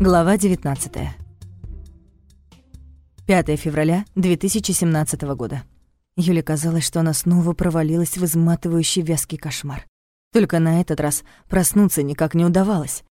Глава 19. 5 февраля 2017 года. Юле казалось, что она снова провалилась в изматывающий вязкий кошмар. Только на этот раз проснуться никак не удавалось.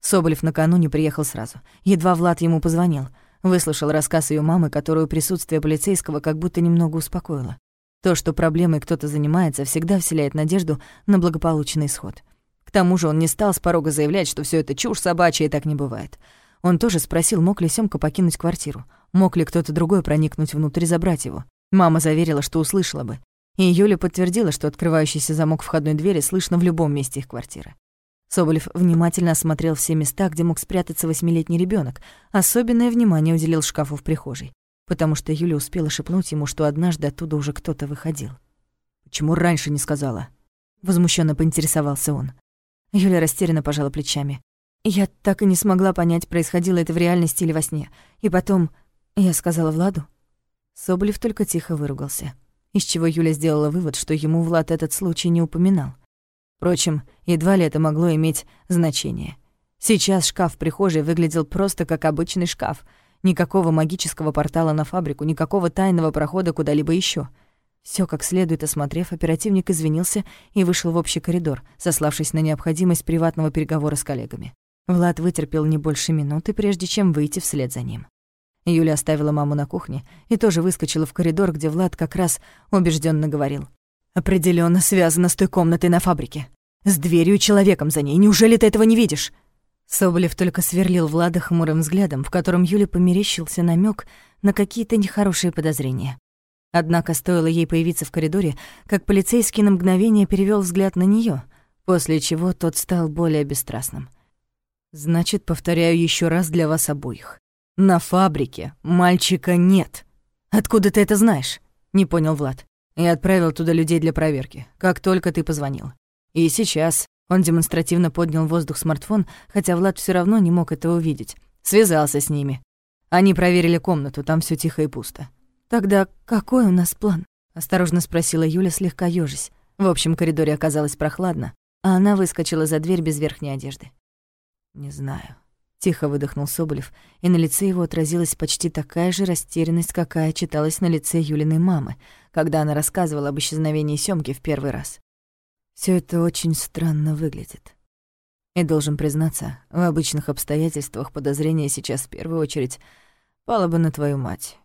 Соболев накануне приехал сразу. Едва Влад ему позвонил. Выслушал рассказ ее мамы, которую присутствие полицейского как будто немного успокоило. То, что проблемой кто-то занимается, всегда вселяет надежду на благополучный исход. К тому же он не стал с порога заявлять, что все это чушь собачья и так не бывает. Он тоже спросил, мог ли Сёмка покинуть квартиру, мог ли кто-то другой проникнуть внутрь и забрать его. Мама заверила, что услышала бы. И Юля подтвердила, что открывающийся замок входной двери слышно в любом месте их квартиры. Соболев внимательно осмотрел все места, где мог спрятаться восьмилетний ребенок. Особенное внимание уделил шкафу в прихожей, потому что Юля успела шепнуть ему, что однажды оттуда уже кто-то выходил. «Почему раньше не сказала?» Возмущенно поинтересовался он. Юля растерянно пожала плечами. Я так и не смогла понять, происходило это в реальности или во сне. И потом я сказала Владу. Соболев только тихо выругался, из чего Юля сделала вывод, что ему Влад этот случай не упоминал. Впрочем, едва ли это могло иметь значение. Сейчас шкаф в прихожей выглядел просто как обычный шкаф. Никакого магического портала на фабрику, никакого тайного прохода куда-либо еще. Все как следует осмотрев, оперативник извинился и вышел в общий коридор, сославшись на необходимость приватного переговора с коллегами. Влад вытерпел не больше минуты, прежде чем выйти вслед за ним. Юля оставила маму на кухне и тоже выскочила в коридор, где Влад как раз убежденно говорил. Определенно связано с той комнатой на фабрике. С дверью и человеком за ней. Неужели ты этого не видишь?» Соболев только сверлил Влада хмурым взглядом, в котором Юле померещился намек на какие-то нехорошие подозрения. Однако стоило ей появиться в коридоре, как полицейский на мгновение перевёл взгляд на неё, после чего тот стал более бесстрастным. «Значит, повторяю ещё раз для вас обоих. На фабрике мальчика нет. Откуда ты это знаешь?» — не понял Влад. «Я отправил туда людей для проверки, как только ты позвонил. И сейчас...» Он демонстративно поднял в воздух смартфон, хотя Влад всё равно не мог этого увидеть. Связался с ними. Они проверили комнату, там всё тихо и пусто. «Тогда какой у нас план?» — осторожно спросила Юля, слегка ёжись. В общем коридоре оказалось прохладно, а она выскочила за дверь без верхней одежды. «Не знаю», — тихо выдохнул Соболев, и на лице его отразилась почти такая же растерянность, какая читалась на лице Юлиной мамы, когда она рассказывала об исчезновении Сёмки в первый раз. Все это очень странно выглядит. И должен признаться, в обычных обстоятельствах подозрение сейчас в первую очередь пало бы на твою мать.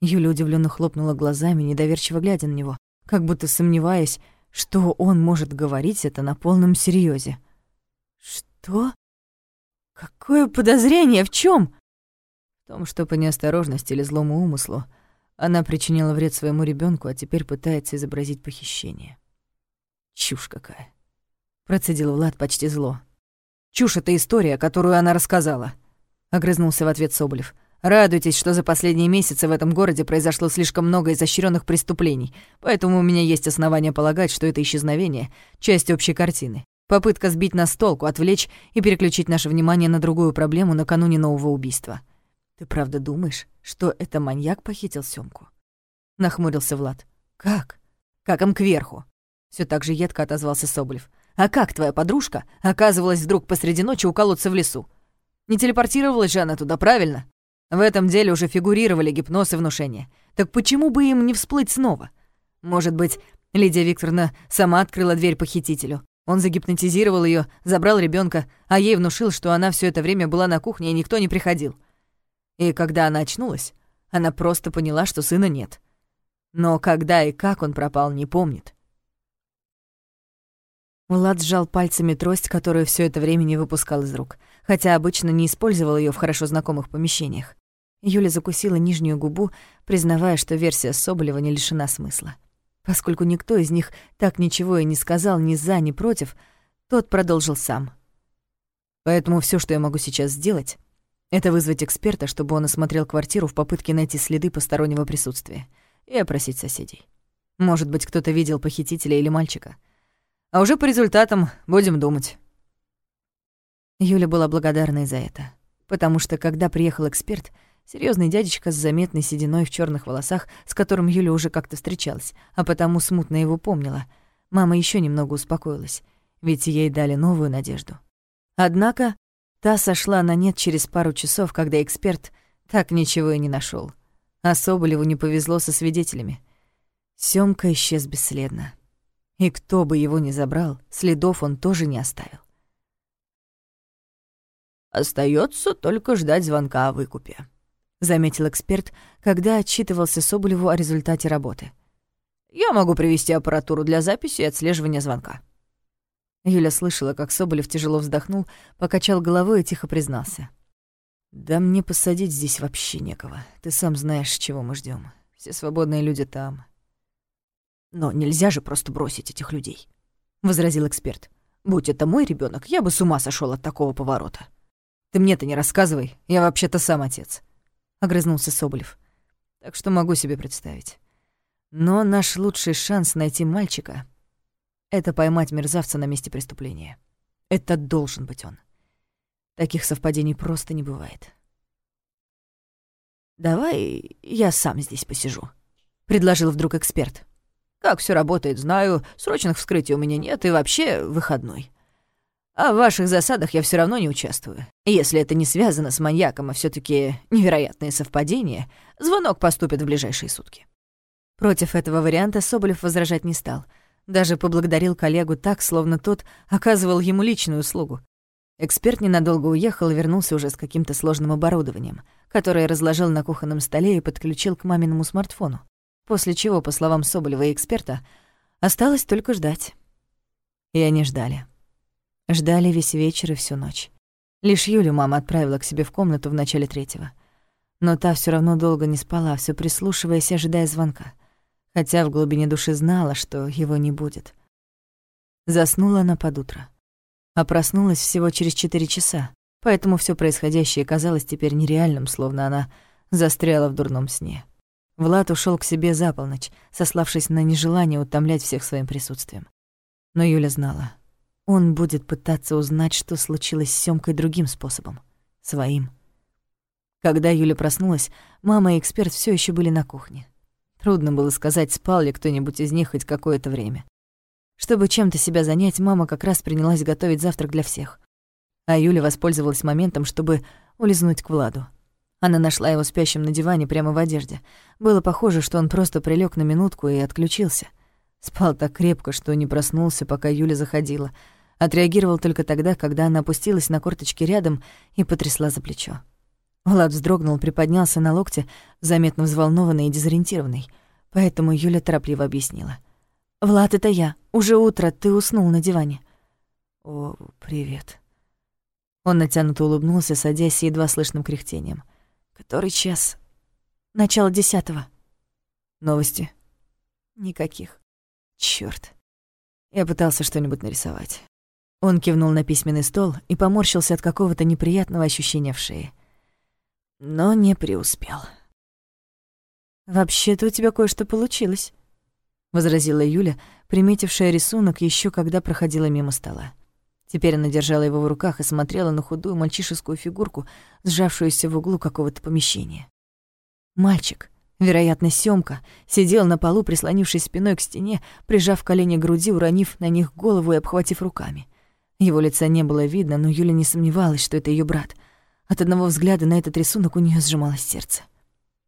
Юля удивленно хлопнула глазами, недоверчиво глядя на него, как будто сомневаясь, что он может говорить это на полном серьезе. «Что? Какое подозрение? В чем? «В том, что по неосторожности или злому умыслу она причинила вред своему ребенку, а теперь пытается изобразить похищение. Чушь какая!» Процедил Влад почти зло. «Чушь — это история, которую она рассказала», — огрызнулся в ответ Соболев. Радуйтесь, что за последние месяцы в этом городе произошло слишком много изощренных преступлений, поэтому у меня есть основания полагать, что это исчезновение — часть общей картины. Попытка сбить нас с толку, отвлечь и переключить наше внимание на другую проблему накануне нового убийства. «Ты правда думаешь, что это маньяк похитил Сёмку?» Нахмурился Влад. «Как? Как им кверху?» Все так же едко отозвался Соболев. «А как твоя подружка оказывалась вдруг посреди ночи у колодца в лесу? Не телепортировалась же она туда, правильно?» В этом деле уже фигурировали гипноз и внушение. Так почему бы им не всплыть снова? Может быть, Лидия Викторовна сама открыла дверь похитителю. Он загипнотизировал ее, забрал ребенка, а ей внушил, что она все это время была на кухне и никто не приходил. И когда она очнулась, она просто поняла, что сына нет. Но когда и как он пропал, не помнит. Влад сжал пальцами трость, которую все это время не выпускал из рук, хотя обычно не использовал ее в хорошо знакомых помещениях. Юля закусила нижнюю губу, признавая, что версия Соболева не лишена смысла. Поскольку никто из них так ничего и не сказал ни за, ни против, тот продолжил сам. Поэтому все, что я могу сейчас сделать, это вызвать эксперта, чтобы он осмотрел квартиру в попытке найти следы постороннего присутствия и опросить соседей. Может быть, кто-то видел похитителя или мальчика — а уже по результатам будем думать». Юля была благодарна за это. Потому что, когда приехал эксперт, серьезный дядечка с заметной сединой в черных волосах, с которым Юля уже как-то встречалась, а потому смутно его помнила, мама еще немного успокоилась, ведь ей дали новую надежду. Однако Та сошла на нет через пару часов, когда эксперт так ничего и не нашел. А Соболеву не повезло со свидетелями. Сёмка исчез бесследно. И кто бы его ни забрал, следов он тоже не оставил. Остается только ждать звонка о выкупе», — заметил эксперт, когда отчитывался Соболеву о результате работы. «Я могу привести аппаратуру для записи и отслеживания звонка». Юля слышала, как Соболев тяжело вздохнул, покачал головой и тихо признался. «Да мне посадить здесь вообще некого. Ты сам знаешь, чего мы ждем. Все свободные люди там». «Но нельзя же просто бросить этих людей», — возразил эксперт. «Будь это мой ребенок, я бы с ума сошел от такого поворота». Ты мне-то не рассказывай, я вообще-то сам отец», — огрызнулся Соболев. «Так что могу себе представить. Но наш лучший шанс найти мальчика — это поймать мерзавца на месте преступления. Это должен быть он. Таких совпадений просто не бывает». «Давай я сам здесь посижу», — предложил вдруг эксперт. «Как все работает, знаю, срочных вскрытий у меня нет и вообще выходной». А в ваших засадах я все равно не участвую. Если это не связано с маньяком, а все таки невероятные совпадения, звонок поступит в ближайшие сутки». Против этого варианта Соболев возражать не стал. Даже поблагодарил коллегу так, словно тот оказывал ему личную услугу. Эксперт ненадолго уехал и вернулся уже с каким-то сложным оборудованием, которое разложил на кухонном столе и подключил к маминому смартфону. После чего, по словам Соболева и эксперта, осталось только ждать. И они ждали. Ждали весь вечер и всю ночь. Лишь Юлю мама отправила к себе в комнату в начале третьего. Но та все равно долго не спала, все прислушиваясь и ожидая звонка. Хотя в глубине души знала, что его не будет. Заснула она под утро. А проснулась всего через четыре часа, поэтому все происходящее казалось теперь нереальным, словно она застряла в дурном сне. Влад ушел к себе за полночь, сославшись на нежелание утомлять всех своим присутствием. Но Юля знала, он будет пытаться узнать, что случилось с Сёмкой другим способом. Своим. Когда Юля проснулась, мама и эксперт все еще были на кухне. Трудно было сказать, спал ли кто-нибудь из них хоть какое-то время. Чтобы чем-то себя занять, мама как раз принялась готовить завтрак для всех. А Юля воспользовалась моментом, чтобы улизнуть к Владу. Она нашла его спящим на диване прямо в одежде. Было похоже, что он просто прилег на минутку и отключился. Спал так крепко, что не проснулся, пока Юля заходила — Отреагировал только тогда, когда она опустилась на корточки рядом и потрясла за плечо. Влад вздрогнул, приподнялся на локте, заметно взволнованный и дезориентированный. Поэтому Юля торопливо объяснила. «Влад, это я. Уже утро, ты уснул на диване». «О, привет». Он натянуто улыбнулся, садясь едва слышным кряхтением. «Который час?» «Начало десятого». «Новости?» «Никаких». «Чёрт». Я пытался что-нибудь нарисовать. Он кивнул на письменный стол и поморщился от какого-то неприятного ощущения в шее. Но не преуспел. «Вообще-то у тебя кое-что получилось», — возразила Юля, приметившая рисунок еще когда проходила мимо стола. Теперь она держала его в руках и смотрела на худую мальчишескую фигурку, сжавшуюся в углу какого-то помещения. Мальчик, вероятно, Сёмка, сидел на полу, прислонившись спиной к стене, прижав колени к груди, уронив на них голову и обхватив руками. Его лица не было видно, но Юля не сомневалась, что это ее брат. От одного взгляда на этот рисунок у нее сжималось сердце.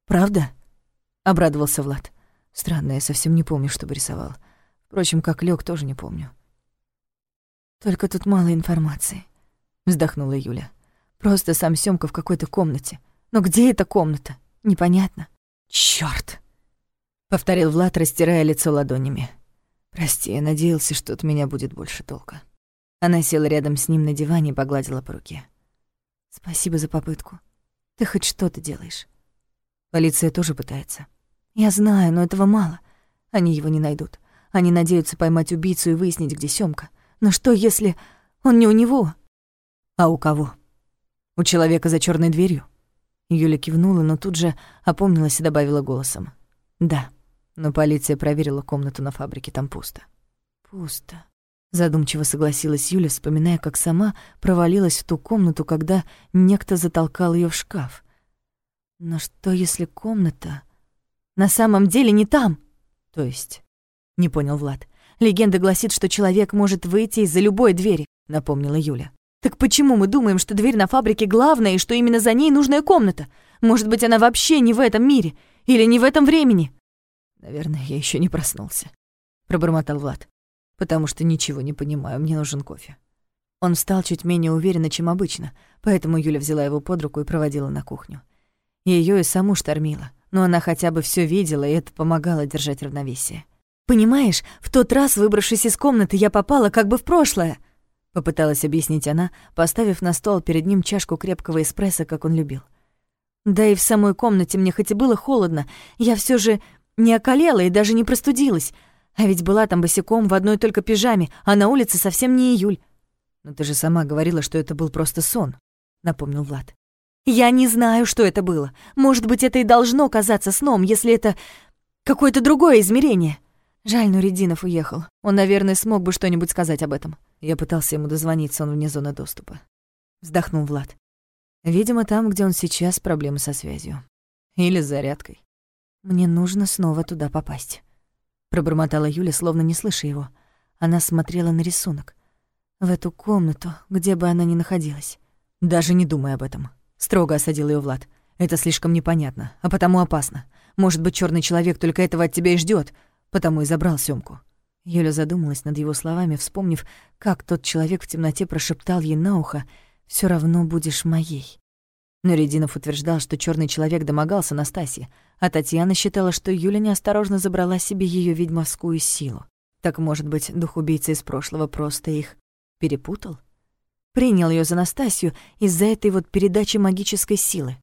«Правда?» — обрадовался Влад. «Странно, я совсем не помню, чтобы рисовал. Впрочем, как лег, тоже не помню». «Только тут мало информации», — вздохнула Юля. «Просто сам Сёмка в какой-то комнате. Но где эта комната? Непонятно». «Чёрт!» — повторил Влад, растирая лицо ладонями. «Прости, я надеялся, что от меня будет больше толка». Она села рядом с ним на диване и погладила по руке. «Спасибо за попытку. Ты хоть что-то делаешь». Полиция тоже пытается. «Я знаю, но этого мало. Они его не найдут. Они надеются поймать убийцу и выяснить, где Сёмка. Но что, если он не у него?» «А у кого? У человека за черной дверью?» Юля кивнула, но тут же опомнилась и добавила голосом. «Да, но полиция проверила комнату на фабрике, там пусто». «Пусто», Задумчиво согласилась Юля, вспоминая, как сама провалилась в ту комнату, когда некто затолкал ее в шкаф. Но что, если комната на самом деле не там? То есть, не понял Влад. Легенда гласит, что человек может выйти из-за любой двери, напомнила Юля. Так почему мы думаем, что дверь на фабрике главная и что именно за ней нужная комната? Может быть, она вообще не в этом мире или не в этом времени? Наверное, я еще не проснулся, пробормотал Влад. Потому что ничего не понимаю, мне нужен кофе. Он встал чуть менее уверенно, чем обычно, поэтому Юля взяла его под руку и проводила на кухню. Ее и саму штормило, но она хотя бы все видела, и это помогало держать равновесие. «Понимаешь, в тот раз, выбравшись из комнаты, я попала как бы в прошлое», — попыталась объяснить она, поставив на стол перед ним чашку крепкого эспрессо, как он любил. «Да и в самой комнате мне хоть и было холодно, я все же не околела и даже не простудилась, а ведь была там босиком в одной только пижаме, а на улице совсем не июль». «Но ты же сама говорила, что это был просто сон», — напомнил Влад. «Я не знаю, что это было. Может быть, это и должно казаться сном, если это какое-то другое измерение». Жаль, Нуридинов уехал. Он, наверное, смог бы что-нибудь сказать об этом. Я пытался ему дозвониться, он вне зоны доступа. Вздохнул Влад. Видимо, там, где он сейчас, проблемы со связью. Или с зарядкой. Мне нужно снова туда попасть. Пробормотала Юля, словно не слыша его. Она смотрела на рисунок. В эту комнату, где бы она ни находилась. Даже не думай об этом. Строго осадил ее Влад. Это слишком непонятно, а потому опасно. Может быть, черный человек только этого от тебя и ждет, потому и забрал Сёмку. Юля задумалась над его словами, вспомнив, как тот человек в темноте прошептал ей на ухо «Всё равно будешь моей». Но Рединов утверждал, что черный человек домогался Настасье, а Татьяна считала, что Юля неосторожно забрала себе ее ведьмовскую силу. Так, может быть, дух убийцы из прошлого просто их перепутал? Принял ее за Настасью из-за этой вот передачи магической силы.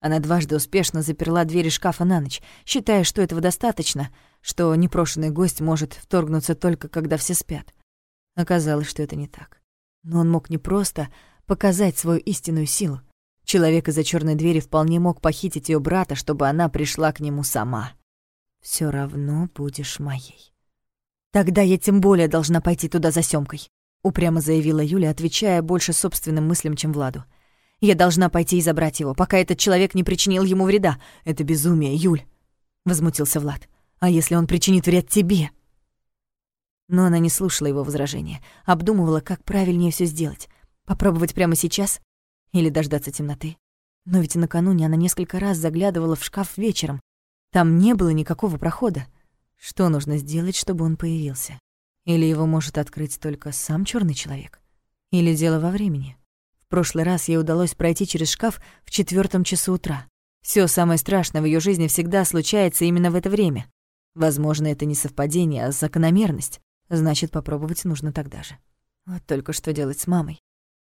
Она дважды успешно заперла двери шкафа на ночь, считая, что этого достаточно, что непрошенный гость может вторгнуться только когда все спят. Оказалось, что это не так. Но он мог не просто показать свою истинную силу. Человек из-за черной двери вполне мог похитить ее брата, чтобы она пришла к нему сама. Все равно будешь моей. Тогда я тем более должна пойти туда за Сёмкой, упрямо заявила Юля, отвечая больше собственным мыслям, чем Владу. Я должна пойти и забрать его, пока этот человек не причинил ему вреда. Это безумие, Юль, возмутился Влад. А если он причинит вред тебе? Но она не слушала его возражения, обдумывала, как правильнее все сделать. Попробовать прямо сейчас или дождаться темноты. Но ведь накануне она несколько раз заглядывала в шкаф вечером. Там не было никакого прохода. Что нужно сделать, чтобы он появился? Или его может открыть только сам черный человек? Или дело во времени? прошлый раз ей удалось пройти через шкаф в четвертом часу утра. Все самое страшное в ее жизни всегда случается именно в это время. Возможно, это не совпадение, а закономерность. Значит, попробовать нужно тогда же. Вот только что делать с мамой.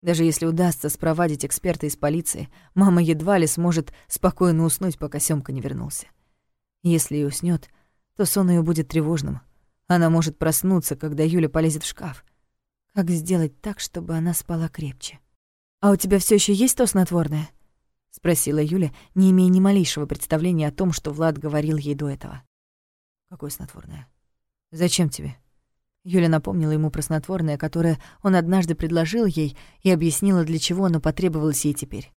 Даже если удастся спровадить эксперта из полиции, мама едва ли сможет спокойно уснуть, пока Сёмка не вернулся. Если и уснёт, то сон её будет тревожным. Она может проснуться, когда Юля полезет в шкаф. Как сделать так, чтобы она спала крепче? «А у тебя все еще есть то снотворное?» — спросила Юля, не имея ни малейшего представления о том, что Влад говорил ей до этого. «Какое снотворное? Зачем тебе?» Юля напомнила ему про снотворное, которое он однажды предложил ей и объяснила, для чего оно потребовалось ей теперь.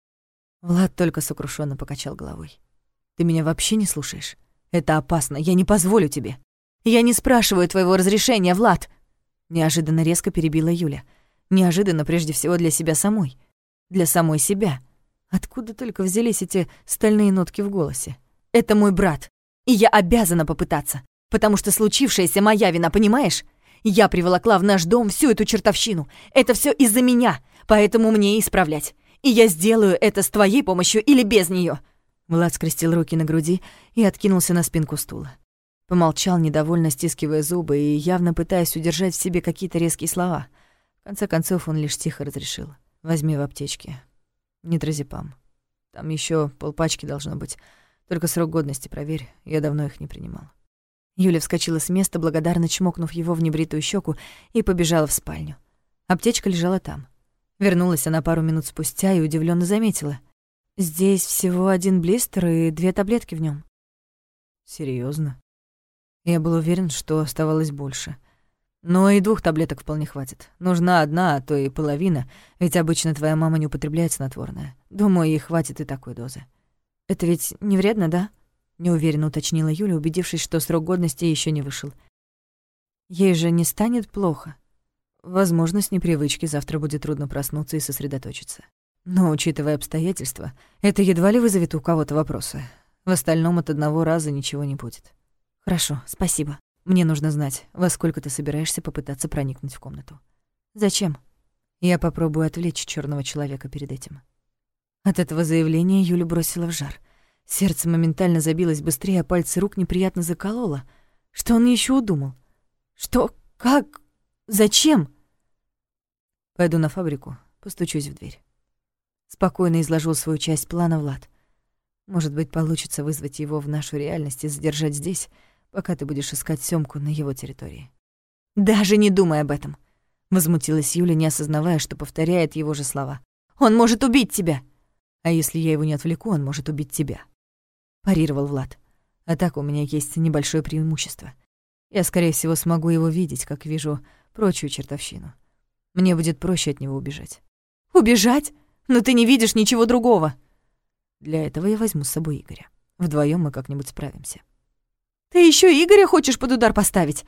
Влад только сокрушенно покачал головой. «Ты меня вообще не слушаешь? Это опасно, я не позволю тебе!» «Я не спрашиваю твоего разрешения, Влад!» Неожиданно резко перебила Юля. Неожиданно прежде всего для себя самой для самой себя. Откуда только взялись эти стальные нотки в голосе? Это мой брат, и я обязана попытаться, потому что случившееся моя вина, понимаешь? Я приволокла в наш дом всю эту чертовщину. Это все из-за меня, поэтому мне исправлять. И я сделаю это с твоей помощью или без нее. Влад скрестил руки на груди и откинулся на спинку стула. Помолчал, недовольно стискивая зубы и явно пытаясь удержать в себе какие-то резкие слова. В конце концов он лишь тихо разрешил. Возьми в аптечке. Нитрозепам. Там еще полпачки должно быть. Только срок годности проверь, я давно их не принимал. Юля вскочила с места, благодарно чмокнув его в небритую щеку, и побежала в спальню. Аптечка лежала там. Вернулась она пару минут спустя и удивленно заметила. «Здесь всего один блистер и две таблетки в нем. Серьезно? Я был уверен, что оставалось больше. Но и двух таблеток вполне хватит. Нужна одна, а то и половина, ведь обычно твоя мама не употребляет снотворное. Думаю, ей хватит и такой дозы. Это ведь не вредно, да? Неуверенно уточнила Юля, убедившись, что срок годности еще не вышел. Ей же не станет плохо. возможно, с непривычки завтра будет трудно проснуться и сосредоточиться. Но, учитывая обстоятельства, это едва ли вызовет у кого-то вопросы. В остальном от одного раза ничего не будет. Хорошо, спасибо. Мне нужно знать, во сколько ты собираешься попытаться проникнуть в комнату. Зачем? Я попробую отвлечь черного человека перед этим. От этого заявления Юля бросила в жар. Сердце моментально забилось быстрее, а пальцы рук неприятно закололо. Что он еще удумал? Что? Как? Зачем? Пойду на фабрику, постучусь в дверь. Спокойно изложил свою часть плана Влад. Может быть, получится вызвать его в нашу реальность и задержать здесь, пока ты будешь искать Сёмку на его территории. «Даже не думай об этом!» — возмутилась Юля, не осознавая, что повторяет его же слова. «Он может убить тебя!» «А если я его не отвлеку, он может убить тебя», — парировал Влад. «А так у меня есть небольшое преимущество. Я, скорее всего, смогу его видеть, как вижу прочую чертовщину. Мне будет проще от него убежать». «Убежать? Но ты не видишь ничего другого!» «Для этого я возьму с собой Игоря. Вдвоем мы как-нибудь справимся». «Ты еще Игоря хочешь под удар поставить?»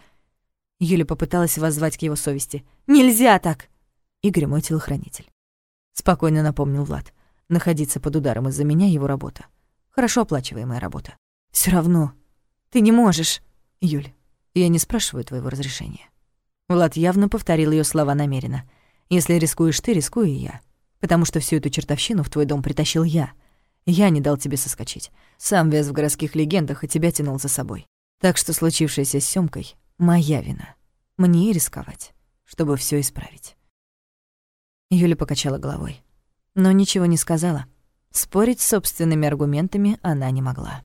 Юля попыталась воззвать к его совести. «Нельзя так!» Игорь мой телохранитель. Спокойно напомнил Влад. Находиться под ударом из-за меня его работа. Хорошо оплачиваемая работа. Все равно. Ты не можешь. Юль, я не спрашиваю твоего разрешения. Влад явно повторил ее слова намеренно. Если рискуешь ты, рискую и я. Потому что всю эту чертовщину в твой дом притащил я. Я не дал тебе соскочить. Сам вяз в городских легендах и тебя тянул за собой. Так что случившееся с Сёмкой — моя вина. Мне и рисковать, чтобы все исправить. Юля покачала головой, но ничего не сказала. Спорить с собственными аргументами она не могла.